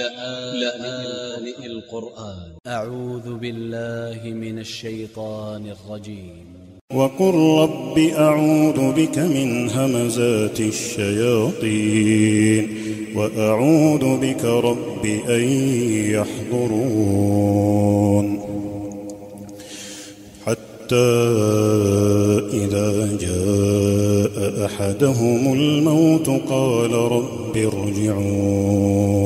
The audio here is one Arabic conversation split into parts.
لآن القرآن. أ ع و ذ ب ا ل ل ه من ا ل ش ي ط ا ن ا ل ج ي م وقل رب أعوذ بك من همزات الشياطين وأعوذ بك رب أن يحضرون. حتى إذا جاء أحدهم الموت قال رب ارجعون.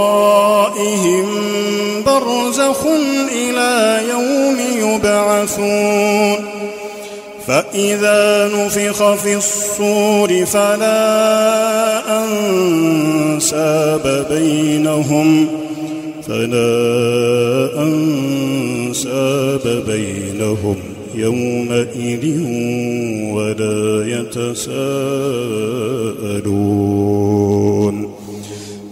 يبعثون. فإذا نفخ في الصور فلا أنساب بينهم فلا أنساب بينهم يومئذ ولا يتساءلون.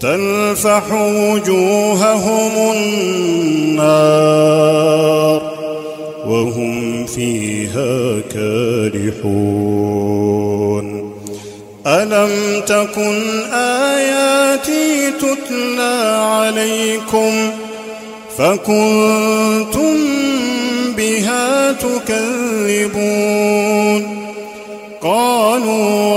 تلفح وجوههم النار وهم فيها كارحون. ألم تكن آياتي تتلى عليكم فكنتم بها تكذبون؟ قالوا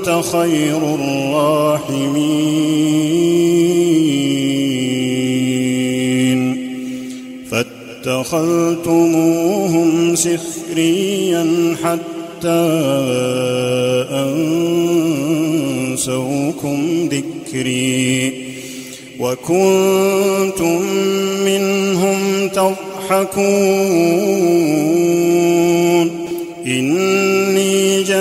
وأنت خير الراحمين. فاتخذتموهم سخريا حتى أنسوكم ذكري. وكنتم منهم تضحكون.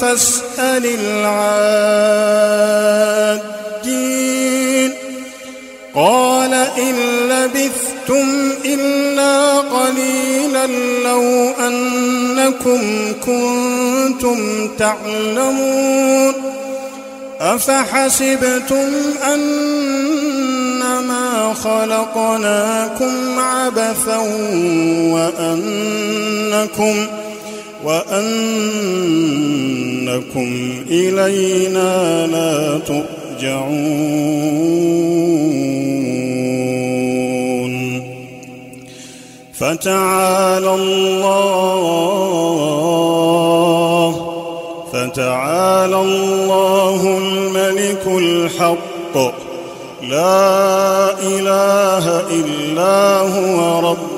فاسأل العادين قال إن لبثتم إلا قليلا لو أنكم كنتم تعلمون. أفحسبتم أنما خلقناكم عبثا وأنكم وأنكم إلينا لا ترجعون. فتعالى الله فتعالى الله الملك الحق. لا إله إلا هو رب